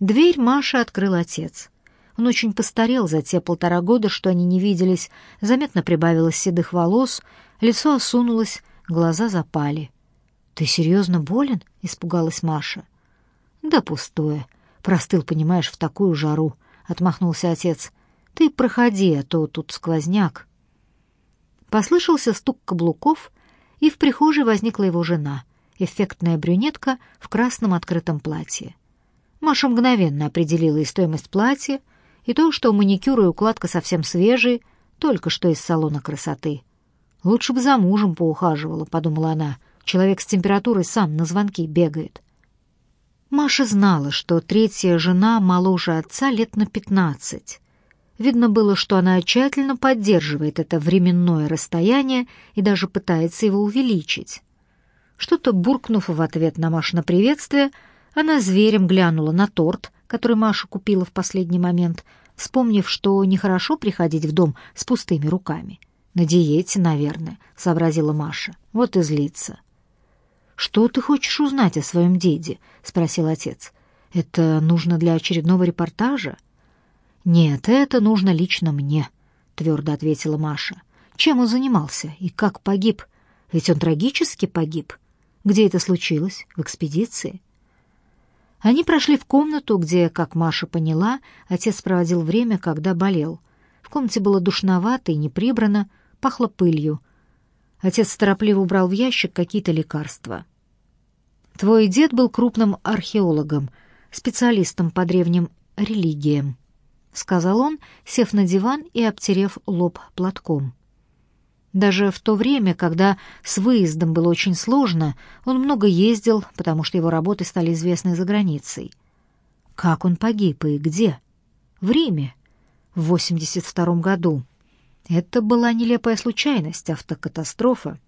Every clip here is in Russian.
Дверь Маши открыл отец. Он очень постарел за те полтора года, что они не виделись, заметно прибавилось седых волос, лицо осунулось, глаза запали. «Ты серьезно болен?» — испугалась Маша. «Да пустое. Простыл, понимаешь, в такую жару», — отмахнулся отец. «Ты проходи, а то тут сквозняк». Послышался стук каблуков, и в прихожей возникла его жена, эффектная брюнетка в красном открытом платье. Маша мгновенно определила и стоимость платья, и то, что маникюр и укладка совсем свежие, только что из салона красоты. «Лучше бы за мужем поухаживала», — подумала она. «Человек с температурой сам на звонки бегает». Маша знала, что третья жена моложе отца лет на пятнадцать. Видно было, что она тщательно поддерживает это временное расстояние и даже пытается его увеличить. Что-то буркнув в ответ на Машина приветствие, она зверем глянула на торт, который Маша купила в последний момент, вспомнив, что нехорошо приходить в дом с пустыми руками. «На диете, наверное», — сообразила Маша. «Вот и злится». «Что ты хочешь узнать о своем деде?» — спросил отец. «Это нужно для очередного репортажа?» «Нет, это нужно лично мне», — твердо ответила Маша. «Чем он занимался и как погиб? Ведь он трагически погиб. Где это случилось? В экспедиции?» Они прошли в комнату, где, как Маша поняла, отец проводил время, когда болел. В комнате было душновато и не прибрано, пахло пылью. Отец торопливо убрал в ящик какие-то лекарства. Твой дед был крупным археологом, специалистом по древним религиям, сказал он, сев на диван и обтерев лоб платком. Даже в то время, когда с выездом было очень сложно, он много ездил, потому что его работы стали известны за границей. Как он погиб и где? В Риме, в 82 году. Это была нелепая случайность, автокатастрофа.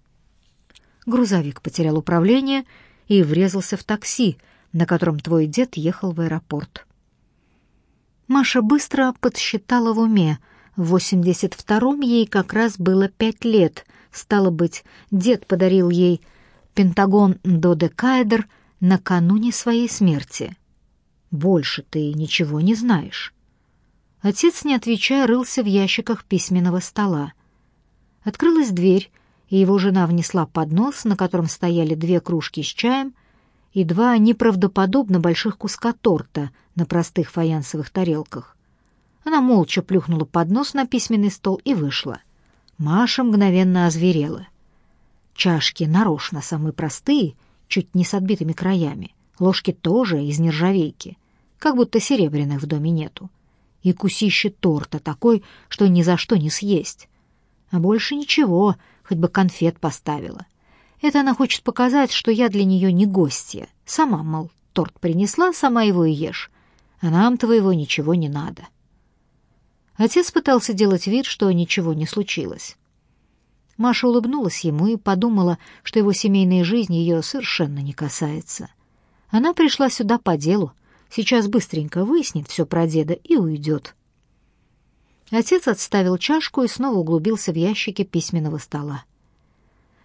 Грузовик потерял управление и врезался в такси, на котором твой дед ехал в аэропорт. Маша быстро подсчитала в уме. В 82-м ей как раз было пять лет. Стало быть, дед подарил ей пентагон Додекаэдр накануне своей смерти. Больше ты ничего не знаешь. Отец, не отвечая, рылся в ящиках письменного стола. Открылась дверь, и его жена внесла поднос, на котором стояли две кружки с чаем и два неправдоподобно больших куска торта на простых фаянсовых тарелках. Она молча плюхнула поднос на письменный стол и вышла. Маша мгновенно озверела. Чашки нарочно самые простые, чуть не с отбитыми краями. Ложки тоже из нержавейки, как будто серебряных в доме нету. И кусище торта такой, что ни за что не съесть. А больше ничего, хоть бы конфет поставила. Это она хочет показать, что я для нее не гостья. Сама, мол, торт принесла, сама его и ешь. А нам твоего ничего не надо. Отец пытался делать вид, что ничего не случилось. Маша улыбнулась ему и подумала, что его семейная жизнь ее совершенно не касается. Она пришла сюда по делу, сейчас быстренько выяснит все про деда и уйдет. Отец отставил чашку и снова углубился в ящики письменного стола.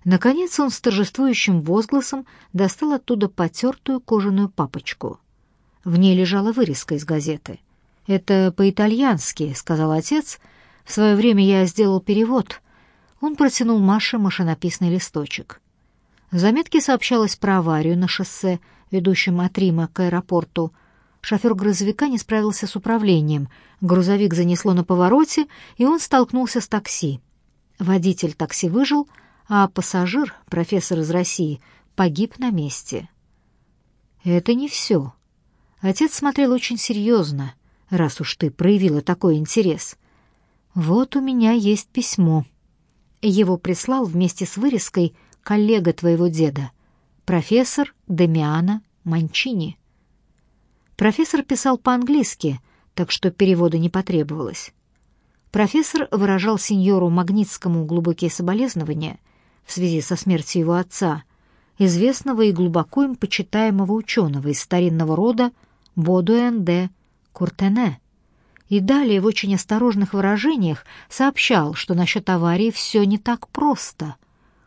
Наконец он с торжествующим возгласом достал оттуда потертую кожаную папочку. В ней лежала вырезка из газеты. «Это по-итальянски», — сказал отец. «В свое время я сделал перевод». Он протянул Маше машинописный листочек. В заметке сообщалось про аварию на шоссе, ведущем от Рима к аэропорту, Шофер грузовика не справился с управлением. Грузовик занесло на повороте, и он столкнулся с такси. Водитель такси выжил, а пассажир, профессор из России, погиб на месте. Это не все. Отец смотрел очень серьезно, раз уж ты проявила такой интерес. Вот у меня есть письмо. Его прислал вместе с вырезкой коллега твоего деда, профессор Демиана Манчини. Профессор писал по-английски, так что перевода не потребовалось. Профессор выражал сеньору Магнитскому глубокие соболезнования в связи со смертью его отца, известного и глубоко им почитаемого ученого из старинного рода Бодуэн де Куртене, и далее в очень осторожных выражениях сообщал, что насчет аварии все не так просто.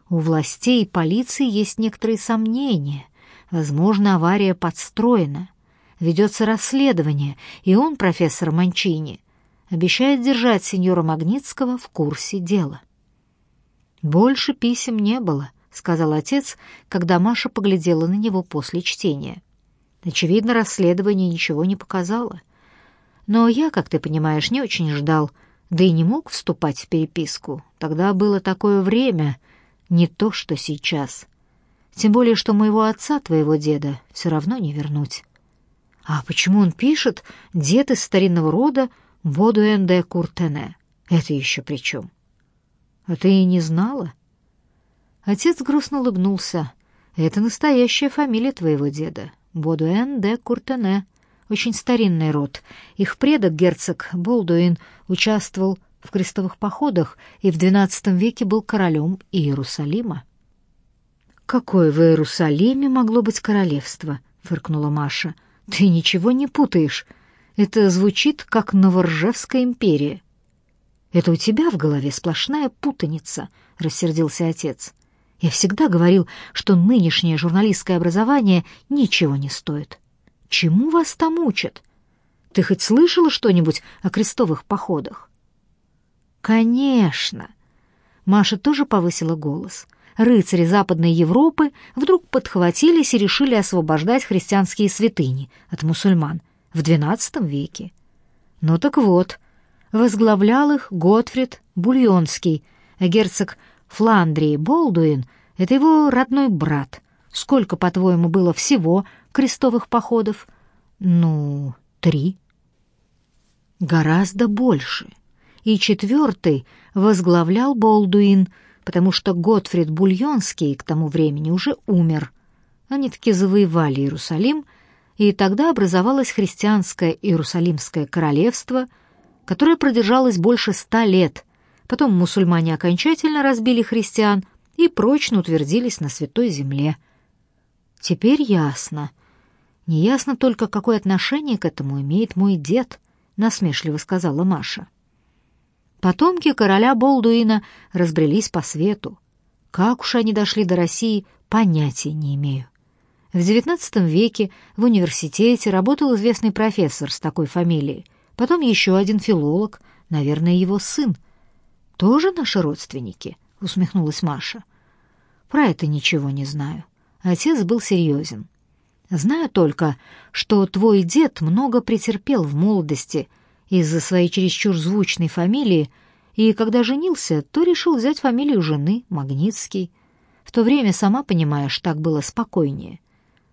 У властей и полиции есть некоторые сомнения. Возможно, авария подстроена — ведется расследование, и он, профессор Манчини, обещает держать сеньора Магнитского в курсе дела. «Больше писем не было», — сказал отец, когда Маша поглядела на него после чтения. Очевидно, расследование ничего не показало. Но я, как ты понимаешь, не очень ждал, да и не мог вступать в переписку. Тогда было такое время, не то что сейчас. Тем более, что моего отца, твоего деда, все равно не вернуть. А почему он пишет «дед из старинного рода Бодуэн де Куртене»? Это еще при чем? А ты и не знала? Отец грустно улыбнулся. Это настоящая фамилия твоего деда. Бодуэн де Куртене. Очень старинный род. Их предок, герцог Болдуин, участвовал в крестовых походах и в XII веке был королем Иерусалима. «Какое в Иерусалиме могло быть королевство?» — фыркнула Маша. «Ты ничего не путаешь. Это звучит, как Новоржевская империя». «Это у тебя в голове сплошная путаница», — рассердился отец. «Я всегда говорил, что нынешнее журналистское образование ничего не стоит. Чему вас там учат? Ты хоть слышала что-нибудь о крестовых походах?» «Конечно!» Маша тоже повысила голос — рыцари Западной Европы вдруг подхватились и решили освобождать христианские святыни от мусульман в XII веке. Ну так вот, возглавлял их Готфрид Бульонский, а герцог Фландрии Болдуин — это его родной брат. Сколько, по-твоему, было всего крестовых походов? Ну, три. Гораздо больше. И четвертый возглавлял Болдуин — потому что Готфрид Бульонский к тому времени уже умер. Они таки завоевали Иерусалим, и тогда образовалось христианское Иерусалимское королевство, которое продержалось больше ста лет. Потом мусульмане окончательно разбили христиан и прочно утвердились на Святой Земле. Теперь ясно. Неясно только, какое отношение к этому имеет мой дед, насмешливо сказала Маша. Потомки короля Болдуина разбрелись по свету. Как уж они дошли до России, понятия не имею. В XIX веке в университете работал известный профессор с такой фамилией, потом еще один филолог, наверное, его сын. «Тоже наши родственники?» — усмехнулась Маша. «Про это ничего не знаю». Отец был серьезен. «Знаю только, что твой дед много претерпел в молодости — из-за своей чересчур звучной фамилии, и когда женился, то решил взять фамилию жены, Магнитский. В то время, сама понимаешь, так было спокойнее.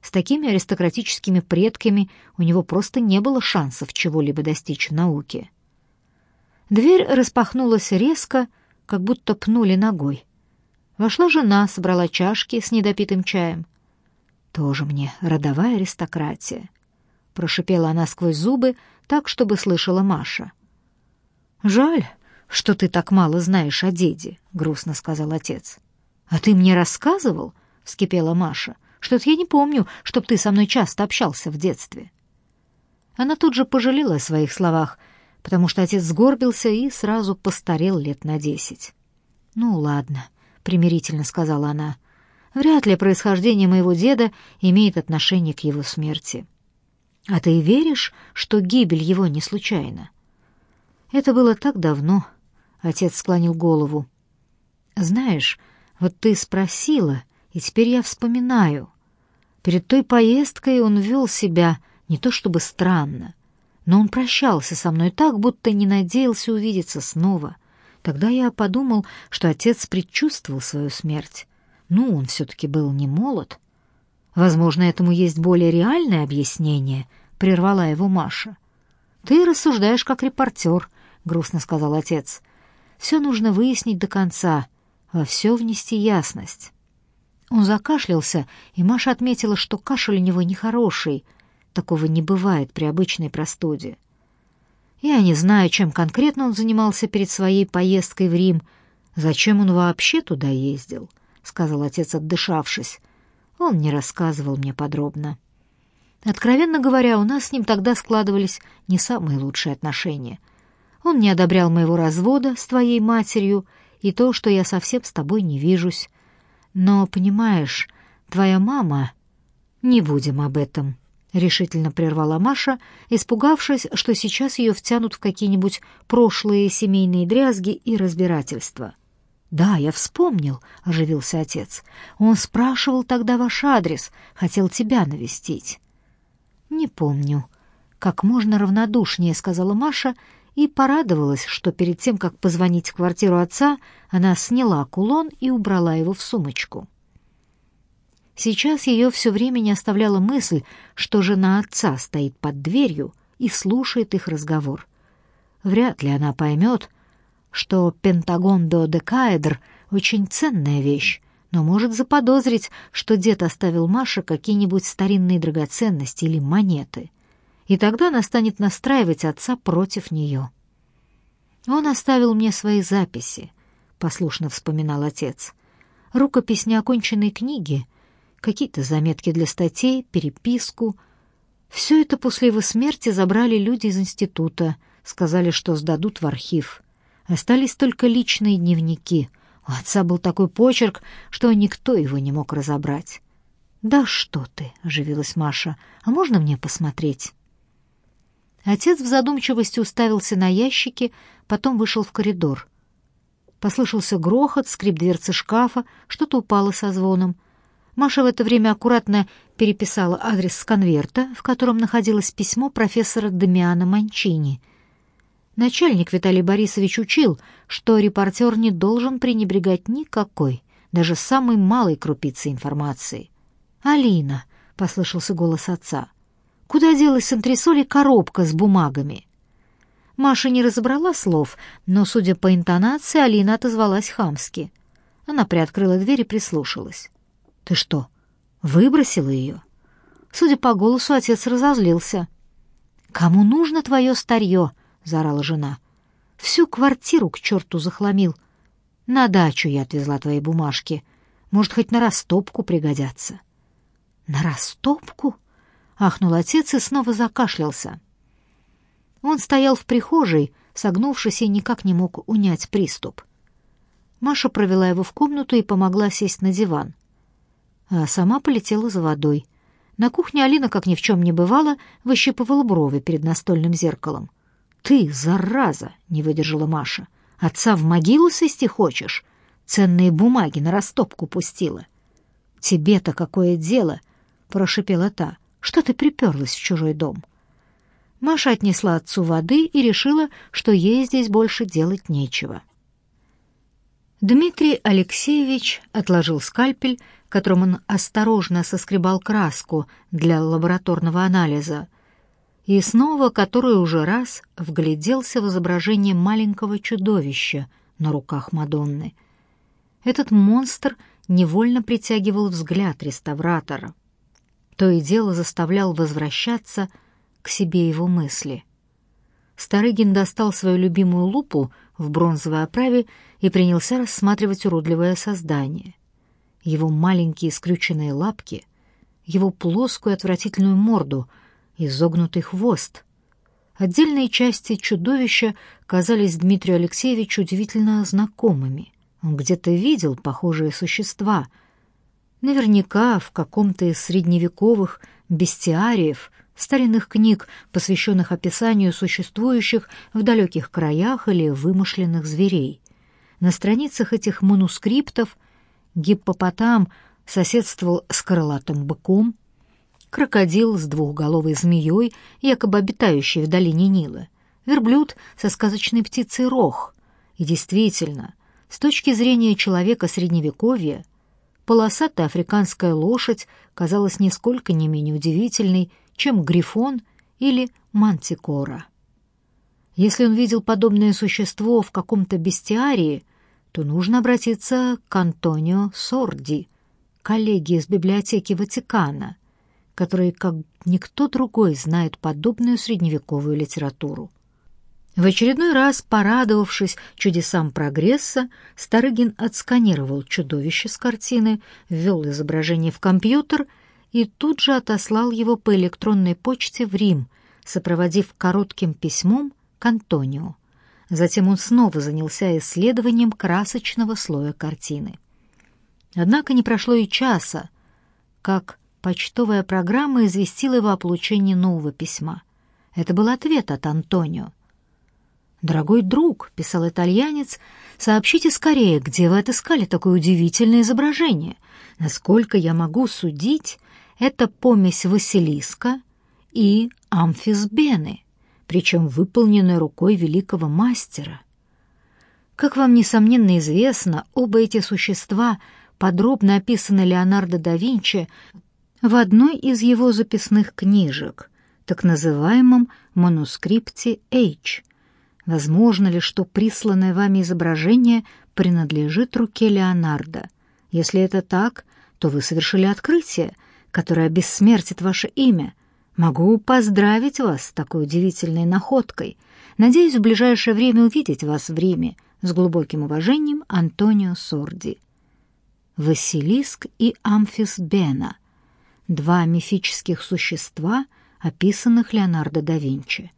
С такими аристократическими предками у него просто не было шансов чего-либо достичь в науке. Дверь распахнулась резко, как будто пнули ногой. Вошла жена, собрала чашки с недопитым чаем. Тоже мне родовая аристократия. Прошипела она сквозь зубы, так, чтобы слышала Маша. «Жаль, что ты так мало знаешь о деде», — грустно сказал отец. «А ты мне рассказывал?» — вскипела Маша. «Что-то я не помню, чтоб ты со мной часто общался в детстве». Она тут же пожалела о своих словах, потому что отец сгорбился и сразу постарел лет на десять. «Ну, ладно», — примирительно сказала она. «Вряд ли происхождение моего деда имеет отношение к его смерти». А ты веришь, что гибель его не случайна? Это было так давно, отец склонил голову. Знаешь, вот ты спросила, и теперь я вспоминаю. Перед той поездкой он вел себя не то чтобы странно, но он прощался со мной так, будто не надеялся увидеться снова. Тогда я подумал, что отец предчувствовал свою смерть. Ну, он все-таки был не молод. Возможно, этому есть более реальное объяснение, прервала его Маша. Ты рассуждаешь как репортер, грустно сказал отец. Все нужно выяснить до конца, во все внести ясность. Он закашлялся, и Маша отметила, что кашель у него нехороший. Такого не бывает при обычной простуде. Я не знаю, чем конкретно он занимался перед своей поездкой в Рим. Зачем он вообще туда ездил? Сказал отец, отдышавшись. Он не рассказывал мне подробно. Откровенно говоря, у нас с ним тогда складывались не самые лучшие отношения. Он не одобрял моего развода с твоей матерью и то, что я совсем с тобой не вижусь. Но, понимаешь, твоя мама... Не будем об этом, — решительно прервала Маша, испугавшись, что сейчас ее втянут в какие-нибудь прошлые семейные дрязги и разбирательства. «Да, я вспомнил», — оживился отец. «Он спрашивал тогда ваш адрес, хотел тебя навестить». «Не помню», — как можно равнодушнее сказала Маша и порадовалась, что перед тем, как позвонить в квартиру отца, она сняла кулон и убрала его в сумочку. Сейчас ее все время не оставляла мысль, что жена отца стоит под дверью и слушает их разговор. Вряд ли она поймет, что пентагон до декаэдр — очень ценная вещь, но может заподозрить, что дед оставил Маше какие-нибудь старинные драгоценности или монеты. И тогда она станет настраивать отца против нее. «Он оставил мне свои записи», — послушно вспоминал отец. «Рукопись неоконченной книги — какие-то заметки для статей, переписку. Все это после его смерти забрали люди из института, сказали, что сдадут в архив. Остались только личные дневники. У отца был такой почерк, что никто его не мог разобрать. «Да что ты!» — оживилась Маша. «А можно мне посмотреть?» Отец в задумчивости уставился на ящики, потом вышел в коридор. Послышался грохот, скрип дверцы шкафа, что-то упало со звоном — Маша в это время аккуратно переписала адрес с конверта, в котором находилось письмо профессора Дамиана Манчини. Начальник Виталий Борисович учил, что репортер не должен пренебрегать никакой, даже самой малой крупицей информации. «Алина», — послышался голос отца, — «куда делась с антресоли коробка с бумагами?» Маша не разобрала слов, но, судя по интонации, Алина отозвалась хамски. Она приоткрыла дверь и прислушалась. «Ты что, выбросила ее?» Судя по голосу, отец разозлился. «Кому нужно твое старье?» — заорала жена. «Всю квартиру к черту захламил. На дачу я отвезла твои бумажки. Может, хоть на растопку пригодятся». «На растопку?» — ахнул отец и снова закашлялся. Он стоял в прихожей, согнувшись и никак не мог унять приступ. Маша провела его в комнату и помогла сесть на диван а сама полетела за водой. На кухне Алина, как ни в чем не бывало, выщипывала брови перед настольным зеркалом. «Ты, зараза!» — не выдержала Маша. «Отца в могилу свести хочешь? Ценные бумаги на растопку пустила». «Тебе-то какое дело?» — прошипела та. «Что ты приперлась в чужой дом?» Маша отнесла отцу воды и решила, что ей здесь больше делать нечего. Дмитрий Алексеевич отложил скальпель, которым он осторожно соскребал краску для лабораторного анализа, и снова который уже раз вгляделся в изображение маленького чудовища на руках Мадонны. Этот монстр невольно притягивал взгляд реставратора. То и дело заставлял возвращаться к себе его мысли. Старыгин достал свою любимую лупу в бронзовой оправе и принялся рассматривать уродливое создание. Его маленькие скрюченные лапки, его плоскую отвратительную морду, изогнутый хвост. Отдельные части чудовища казались Дмитрию Алексеевичу удивительно знакомыми. Он где-то видел похожие существа. Наверняка в каком-то из средневековых бестиариев — старинных книг, посвященных описанию существующих в далеких краях или вымышленных зверей. На страницах этих манускриптов гиппопотам соседствовал с крылатым быком, крокодил с двухголовой змеей, якобы обитающей в долине Нила, верблюд со сказочной птицей рох. И действительно, с точки зрения человека Средневековья, полосатая африканская лошадь казалась нисколько не менее удивительной, чем грифон или мантикора. Если он видел подобное существо в каком-то бестиарии, то нужно обратиться к Антонио Сорди, коллеге из библиотеки Ватикана, который, как никто другой, знает подобную средневековую литературу. В очередной раз, порадовавшись чудесам прогресса, Старыгин отсканировал чудовище с картины, ввел изображение в компьютер и тут же отослал его по электронной почте в Рим, сопроводив коротким письмом к Антонио. Затем он снова занялся исследованием красочного слоя картины. Однако не прошло и часа, как почтовая программа известила его о получении нового письма. Это был ответ от Антонио. «Дорогой друг», — писал итальянец, — «сообщите скорее, где вы отыскали такое удивительное изображение. Насколько я могу судить, это помесь Василиска и амфисбены, причем выполненная рукой великого мастера. Как вам, несомненно, известно, оба эти существа подробно описаны Леонардо да Винчи в одной из его записных книжек, так называемом манускрипте H. Возможно ли, что присланное вами изображение принадлежит руке Леонардо? Если это так, то вы совершили открытие, которое обессмертит ваше имя. Могу поздравить вас с такой удивительной находкой. Надеюсь в ближайшее время увидеть вас в Риме. С глубоким уважением, Антонио Сорди. Василиск и Амфис Бена — два мифических существа, описанных Леонардо да Винчи.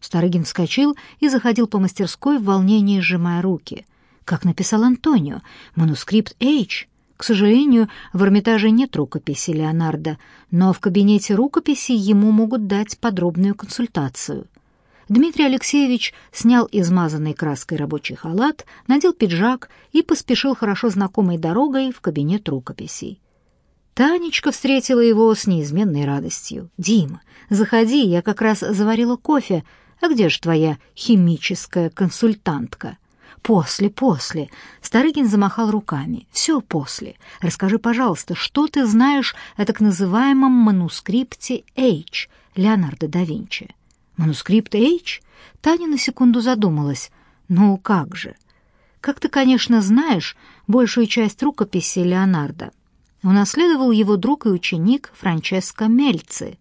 Старыгин вскочил и заходил по мастерской в волнении, сжимая руки. Как написал Антонио, манускрипт H. К сожалению, в Эрмитаже нет рукописи Леонардо, но в кабинете рукописи ему могут дать подробную консультацию. Дмитрий Алексеевич снял измазанный краской рабочий халат, надел пиджак и поспешил хорошо знакомой дорогой в кабинет рукописей. Танечка встретила его с неизменной радостью. «Дима, заходи, я как раз заварила кофе. А где же твоя химическая консультантка?» «После, после!» Старыгин замахал руками. «Все после. Расскажи, пожалуйста, что ты знаешь о так называемом манускрипте H Леонардо да Винчи?» Манускрипт H? Таня на секунду задумалась. Ну как же? Как ты, конечно, знаешь, большую часть рукописи Леонардо унаследовал его друг и ученик Франческо Мельци.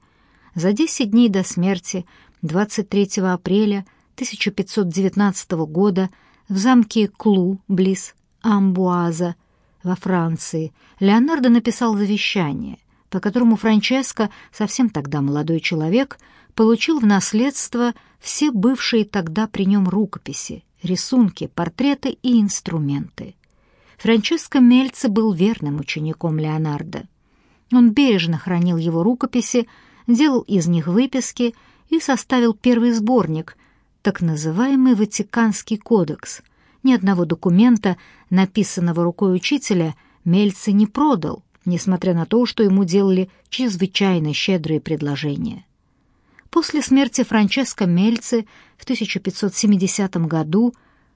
За 10 дней до смерти, 23 апреля 1519 года, в замке Клу, близ Амбуаза, во Франции, Леонардо написал завещание, по которому Франческо, совсем тогда молодой человек, получил в наследство все бывшие тогда при нем рукописи, рисунки, портреты и инструменты. Франческо Мельце был верным учеником Леонардо. Он бережно хранил его рукописи, делал из них выписки и составил первый сборник, так называемый Ватиканский кодекс. Ни одного документа, написанного рукой учителя, Мельце не продал, несмотря на то, что ему делали чрезвычайно щедрые предложения. После смерти Франческо Мельци в 1570 году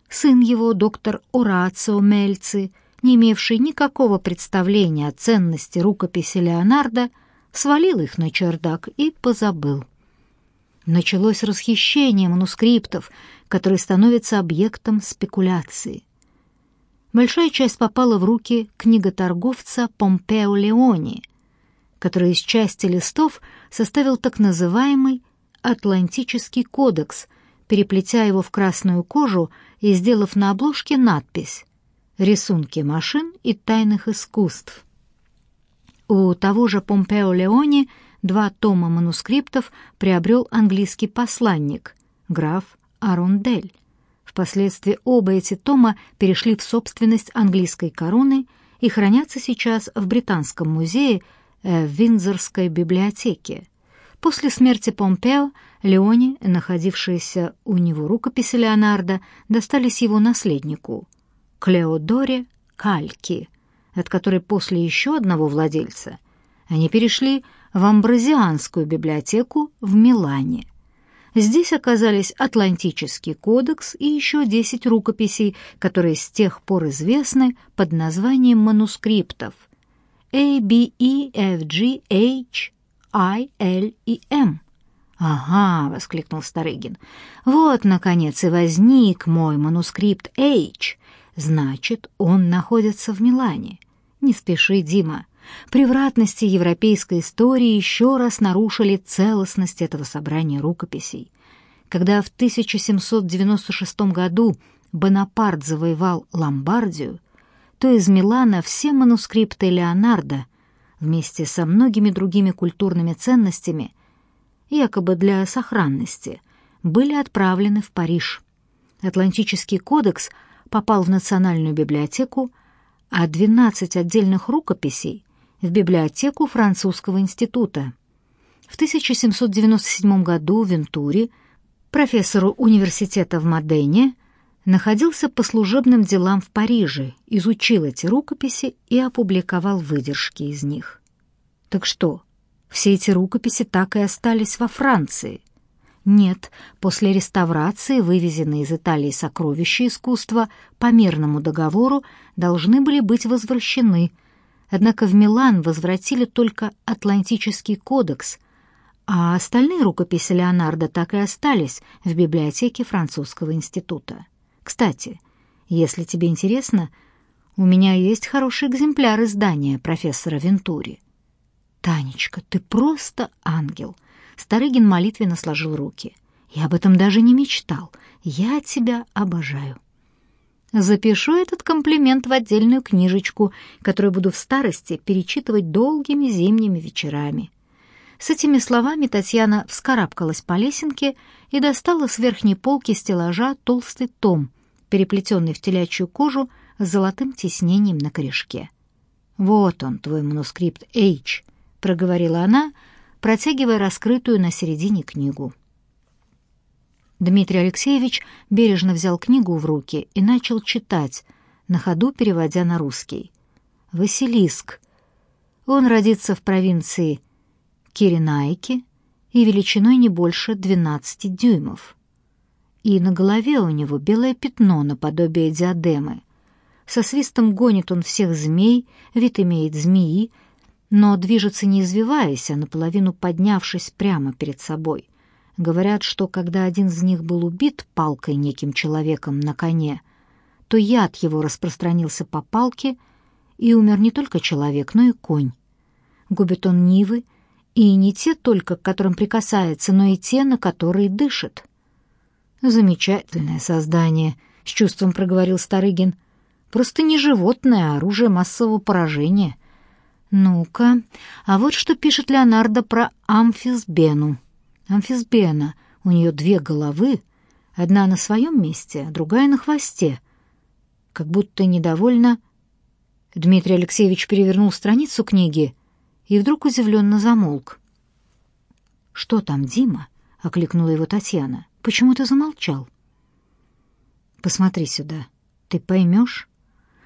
сын его, доктор Орацио Мельци, не имевший никакого представления о ценности рукописи Леонардо, свалил их на чердак и позабыл. Началось расхищение манускриптов, которые становятся объектом спекуляции. Большая часть попала в руки книготорговца Помпео Леони – который из части листов составил так называемый «Атлантический кодекс», переплетя его в красную кожу и сделав на обложке надпись «Рисунки машин и тайных искусств». У того же Помпео Леони два тома манускриптов приобрел английский посланник, граф Арондель. Впоследствии оба эти тома перешли в собственность английской короны и хранятся сейчас в Британском музее Э, в Виндзорской библиотеке. После смерти Помпео Леони, находившиеся у него рукописи Леонардо, достались его наследнику Клеодоре Кальки, от которой после еще одного владельца они перешли в Амбразианскую библиотеку в Милане. Здесь оказались Атлантический кодекс и еще десять рукописей, которые с тех пор известны под названием манускриптов – A, B, E, F, G, H, I, L и M. «Ага», — воскликнул Старыгин, — «вот, наконец, и возник мой манускрипт H. Значит, он находится в Милане. Не спеши, Дима. Превратности европейской истории еще раз нарушили целостность этого собрания рукописей. Когда в 1796 году Бонапарт завоевал Ломбардию, то из Милана все манускрипты Леонардо вместе со многими другими культурными ценностями, якобы для сохранности, были отправлены в Париж. Атлантический кодекс попал в Национальную библиотеку, а 12 отдельных рукописей в библиотеку французского института. В 1797 году Вентури, профессору университета в Модене, находился по служебным делам в Париже, изучил эти рукописи и опубликовал выдержки из них. Так что, все эти рукописи так и остались во Франции? Нет, после реставрации вывезенные из Италии сокровища искусства по мирному договору должны были быть возвращены. Однако в Милан возвратили только Атлантический кодекс, а остальные рукописи Леонардо так и остались в библиотеке французского института. Кстати, если тебе интересно, у меня есть хороший экземпляр издания профессора Вентури. Танечка, ты просто ангел. Старыгин молитвенно сложил руки. Я об этом даже не мечтал. Я тебя обожаю. Запишу этот комплимент в отдельную книжечку, которую буду в старости перечитывать долгими зимними вечерами. С этими словами Татьяна вскарабкалась по лесенке и достала с верхней полки стеллажа толстый том, переплетенный в телячью кожу с золотым тиснением на корешке. «Вот он, твой манускрипт H», — проговорила она, протягивая раскрытую на середине книгу. Дмитрий Алексеевич бережно взял книгу в руки и начал читать, на ходу переводя на русский. «Василиск. Он родится в провинции Киренайки и величиной не больше 12 дюймов. И на голове у него белое пятно наподобие диадемы. Со свистом гонит он всех змей, вид имеет змеи, но движется не извиваясь, а наполовину поднявшись прямо перед собой. Говорят, что когда один из них был убит палкой неким человеком на коне, то яд его распространился по палке, и умер не только человек, но и конь. Губит он нивы, и не те только, к которым прикасается, но и те, на которые дышит. Замечательное создание, с чувством проговорил Старыгин. Просто не животное, а оружие массового поражения. Ну-ка, а вот что пишет Леонардо про Амфисбену. Амфисбена, у нее две головы, одна на своем месте, а другая на хвосте. Как будто недовольно... Дмитрий Алексеевич перевернул страницу книги и вдруг удивленно замолк. «Что там, Дима?» — окликнула его Татьяна. «Почему ты замолчал?» «Посмотри сюда. Ты поймешь?»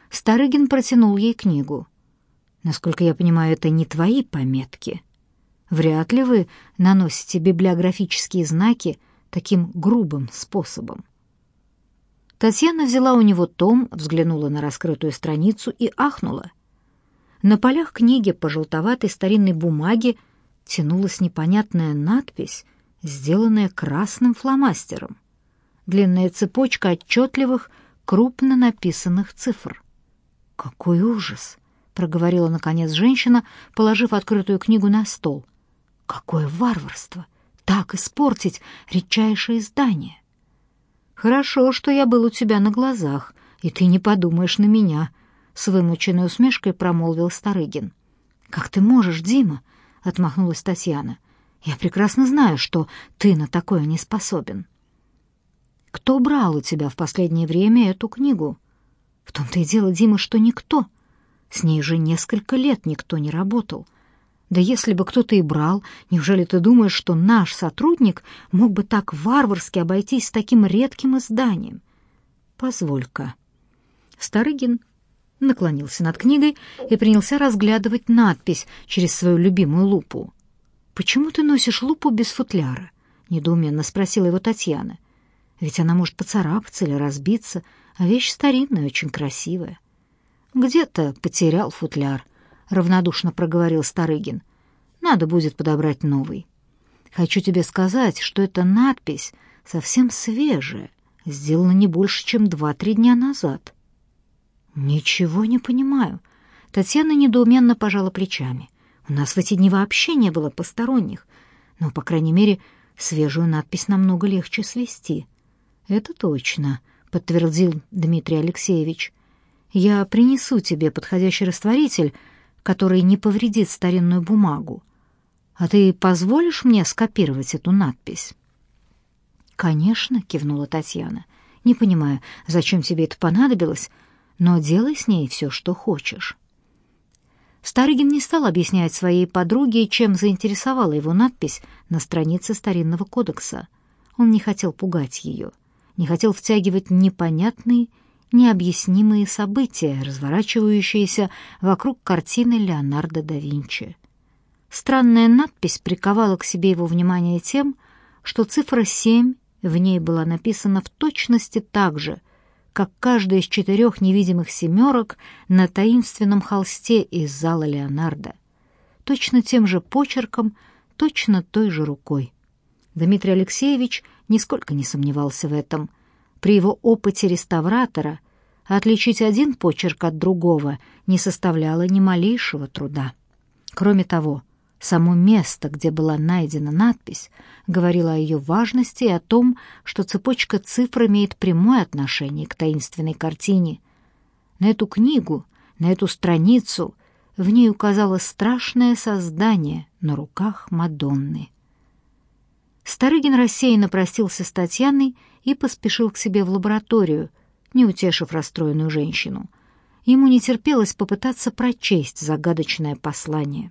Старыгин протянул ей книгу. «Насколько я понимаю, это не твои пометки. Вряд ли вы наносите библиографические знаки таким грубым способом». Татьяна взяла у него том, взглянула на раскрытую страницу и ахнула. На полях книги по желтоватой старинной бумаге тянулась непонятная надпись, сделанная красным фломастером. Длинная цепочка отчетливых, крупно написанных цифр. «Какой ужас!» — проговорила, наконец, женщина, положив открытую книгу на стол. «Какое варварство! Так испортить редчайшее издание!» «Хорошо, что я был у тебя на глазах, и ты не подумаешь на меня», с вымученной усмешкой промолвил Старыгин. «Как ты можешь, Дима?» — отмахнулась Татьяна. «Я прекрасно знаю, что ты на такое не способен». «Кто брал у тебя в последнее время эту книгу?» «В том-то и дело, Дима, что никто. С ней уже несколько лет никто не работал. Да если бы кто-то и брал, неужели ты думаешь, что наш сотрудник мог бы так варварски обойтись с таким редким изданием?» «Позволь-ка». Старыгин наклонился над книгой и принялся разглядывать надпись через свою любимую лупу. «Почему ты носишь лупу без футляра?» — недоуменно спросила его Татьяна. «Ведь она может поцарапаться или разбиться, а вещь старинная, очень красивая». «Где-то потерял футляр», — равнодушно проговорил Старыгин. «Надо будет подобрать новый. Хочу тебе сказать, что эта надпись совсем свежая, сделана не больше, чем два-три дня назад». «Ничего не понимаю». Татьяна недоуменно пожала плечами. «У нас в эти дни вообще не было посторонних. Но, по крайней мере, свежую надпись намного легче свести». «Это точно», — подтвердил Дмитрий Алексеевич. «Я принесу тебе подходящий растворитель, который не повредит старинную бумагу. А ты позволишь мне скопировать эту надпись?» «Конечно», — кивнула Татьяна. «Не понимаю, зачем тебе это понадобилось, но делай с ней все, что хочешь. Старыгин не стал объяснять своей подруге, чем заинтересовала его надпись на странице старинного кодекса. Он не хотел пугать ее, не хотел втягивать непонятные, необъяснимые события, разворачивающиеся вокруг картины Леонардо да Винчи. Странная надпись приковала к себе его внимание тем, что цифра семь в ней была написана в точности так же, как каждая из четырех невидимых семерок на таинственном холсте из зала Леонардо. Точно тем же почерком, точно той же рукой. Дмитрий Алексеевич нисколько не сомневался в этом. При его опыте реставратора отличить один почерк от другого не составляло ни малейшего труда. Кроме того, Само место, где была найдена надпись, говорило о ее важности и о том, что цепочка цифр имеет прямое отношение к таинственной картине. На эту книгу, на эту страницу в ней указало страшное создание на руках Мадонны. Старыгин рассеянно простился с Татьяной и поспешил к себе в лабораторию, не утешив расстроенную женщину. Ему не терпелось попытаться прочесть загадочное послание.